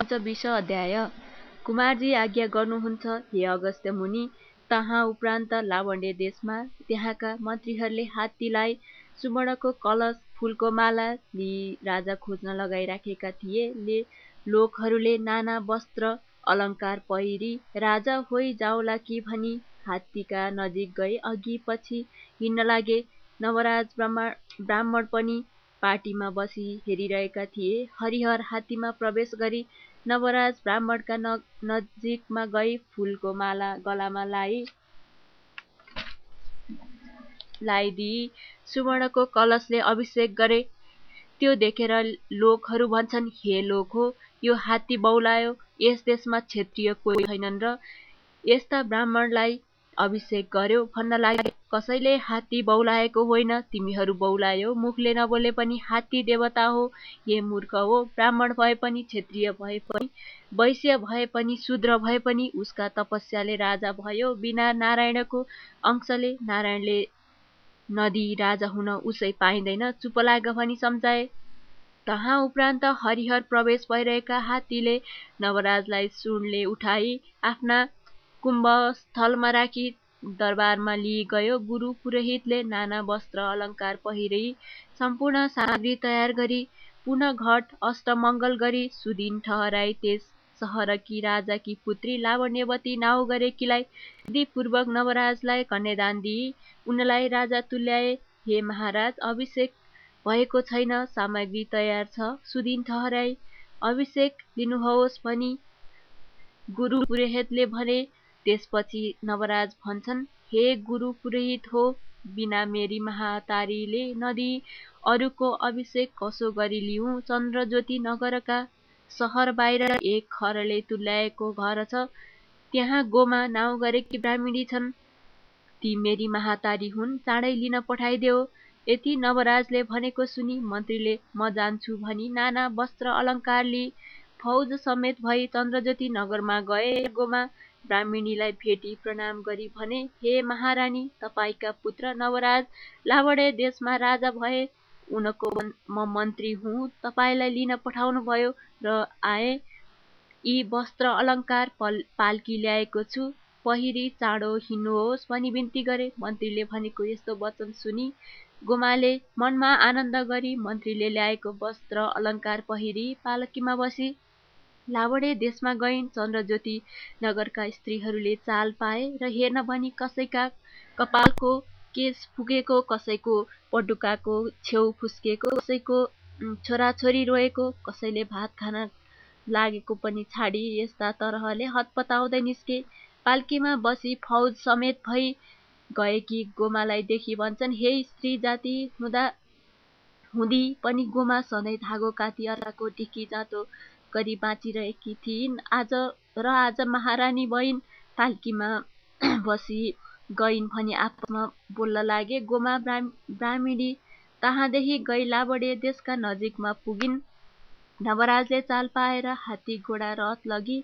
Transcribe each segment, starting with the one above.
पञ्चविंश अध्याय। कुमारजी आज्ञा गर्नुहुन्छ हे अगस्त्य मुनि तहाँ उपरान्त लावण्य देशमा त्यहाँका मन्त्रीहरूले हात्तीलाई सुवर्णको कलश फुलको माला लिई राजा खोज्न लगाइराखेका थिए। ले लोकहरूले नाना वस्त्र अलङ्कार पहिरी राजा होइ जाओला कि भनी हात्तीका नजिक गई अघि पछि हिँड्न लागे। नवराज ब्राह्मण पनि पाटीमा बसी हेरिरहेका थिए। हरिहर हात्तीमा प्रवेश गरी नवराज ब्राह्मणका नजिकमा गई फूलको माला गलामा लाई लाइदिई सुवर्णको कलशले अभिषेक गरे। त्यो देखेर लोकहरू भन्छन् हे लोक हो यो हात्ती बौलायो। यस देशमा क्षत्रिय कोही छैनन् र यस्ता ब्राह्मणलाई अभिषेक गर्यो। भन्न लागे कसैले हात्ती बौलाएको होइन। तिमीहरू बौलायो। मुखले नबोले पनि हात्ती देवता हो। हे मूर्ख हो। ब्राह्मण भए पनि क्षत्रिय भए पनि वैश्य भए पनि शूद्र भए पनि उसका तपस्याले राजा भयो। बिना नारायणको अंशले नारायणले नदी राजा हुन उसै पाइँदैन। चुप लाग भनी सम्झाए तहाँ उपरान्त हरिहर प्रवेश भइरहेका हात्तीले नवराजलाई सुनले उठाई। आफ्ना कुम्भस्थलमा राखी दरबारमा लिई गयो। गुरु पुरोहितले नाना वस्त्र अलङ्कार पहिरी सम्पूर्ण सामग्री तयार गरी पुनः घट अष्टमङ्गल गरी सुदिन ठहराई। त्यस सहरकी राजाकी पुत्री लावण्यवती नाउँ गरेकीलाई विधिपूर्वक नवराजलाई कन्यादान दिई। उनलाई राजा तुल्याए हे महाराज अभिषेक भएको छैन सामग्री तयार छ सुदिन ठहराई। अभिषेक लिनुहोस् भनी गुरु पुरोहितले भने। त्यसपछि नवराज भन्छन् हे गुरु पुरोहित हो बिना मेरी महातारीले नदी अरूको अभिषेक कसो गरी लिउँ चन्द्रज्योति नगरका सहर बाहिर एक खरले तुल्याएको घर छ। त्यहाँ गोमा नाउँ गरेकी ब्राह्मणी छन्। ती मेरी महातारी हुन् चाँडै लिन पठाइदेऊ। यति नवराजले भनेको सुनि मन्त्रीले म जान्छु भनी नाना वस्त्र अलङ्कार लिई फौज समेत भई चन्द्रज्योति नगरमा गए। गोमा ब्राह्मणीलाई भेटी प्रणाम गरी भने हे महारानी तपाईँका पुत्र नवराज लावडे देशमा राजा भए उनको म मन्त्री हुँ तपाईँलाई लिन पठाउनु भयो र आए। यी वस्त्र अलङ्कार पाल्की ल्याएको छु। पहिरी चाँडो हिँड्नुहोस् भनी बिन्ती गरे। मन्त्रीले भनेको यस्तो वचन सुनि गोमाले मनमा आनन्द गरी मन्त्रीले ल्याएको वस्त्र अलङ्कार पहिरी पालकीमा बसी लावडे देशमा गइन्। चन्द्रज्योति नगरका स्त्रीहरूले चाल पाए र हेर्न भनी कसैका कपालको केश फुकेको कसैको पटुकाको छेउ फुस्केको कसैको छोराछोरी रोएको कसैले भात खान लागेको पनि छाडी यस्ता तरहले हतपताउँदै निस्के। पाल्कीमा बसी फौज समेत भई गएकी गोमालाई देखि भन्छन्। हे स्त्री जाति हुँदा हुँदी पनि गोमा सधैँ धागो काती अर्काको ढिकी जाँतो गरी बाँचिरहेकी थिइन्। आज र आज महारानी भइन् पाल्कीमा बसी गइन् भनी आपसमा बोल्न लागे। गोमा ब्राह्मणी तहाँदेखि गई लाबडे देशका नजिकमा पुगिन्। नवराजले चाल पाएर हात्ती घोडा रथ लगी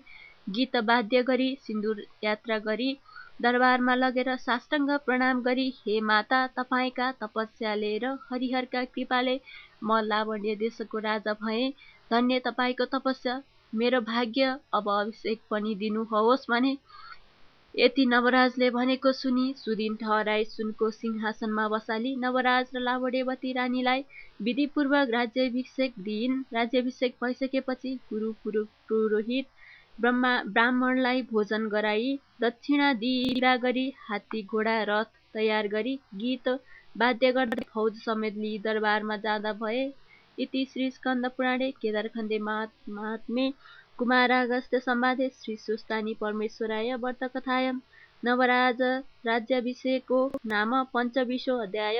गीत वाद्य गरी सिन्दुर यात्रा गरी दरबारमा लगेर साष्टाङ्ग प्रणाम गरी हे माता तपाईँका तपस्याले र हरिहरका कृपाले म लावण्य देशको राजा भएँ। धन्य तपाईँको तपस्या। मेरो भाग्य अब अभिषेक पनि दिनुहोस् भने। यति नवराजले भनेको सुनि सुदिन ठहराई सुनको सिंहासनमा बसाली। नवराज र लावडेवती रानीलाई विधिपूर्वक राज्याभिषेक दिइन् राज्याभिषेक भइसकेपछि गुरु पुरोहित ब्रह्मा ब्राह्मणलाई भोजन गराई दक्षिणा दिइरा गरी हात्ती घोडा रथ तयार गरी गीत वाद्य गर्दै फौज समेत लिई दरबारमा जाँदा भए। इति श्री स्कन्द पुराणे केदारखण्डे महात्मे कुमारागस्त्य संवादे श्री सुस्तानी परमेश्वराय व्रतकथायां नवराज राज्याभिषेको नाम पञ्चविंशो अध्याय।